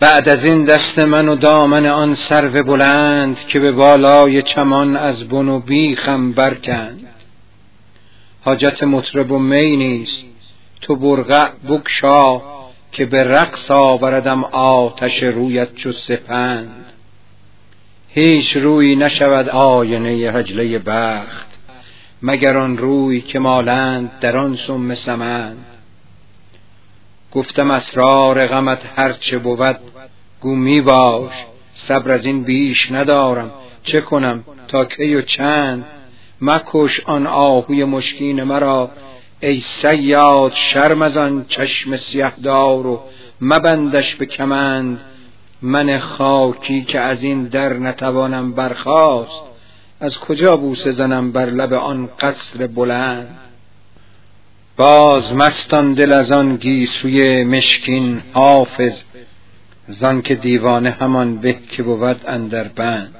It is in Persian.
بعد از این دست من و دامن آن سرو بلند که به بالای چمان از بن و بیخم برکند. حاجت مطرب و می نیست. تو برقع بکشا که به رقص آوردم آتش رویت چو سپند. هیچ روی نشود آینه هجله بخت مگر آن روی که مالند در آن سم سمند. گفتم اسرار غمت هرچه بود گو می باش صبر از این بیش ندارم چه کنم تا کی و چند؟ مکش آن آهوی مشکین مرا ای سیاد شرم از آن چشم سیه دار و مبندش به کمند. من خاکی که از این در نتوانم برخاست از کجا بوسه زنم بر لب آن قصر بلند؟ باز مستان دل از آن گیسوی مشکین حافظ زان که دیوانه همان به که بود اندر بند.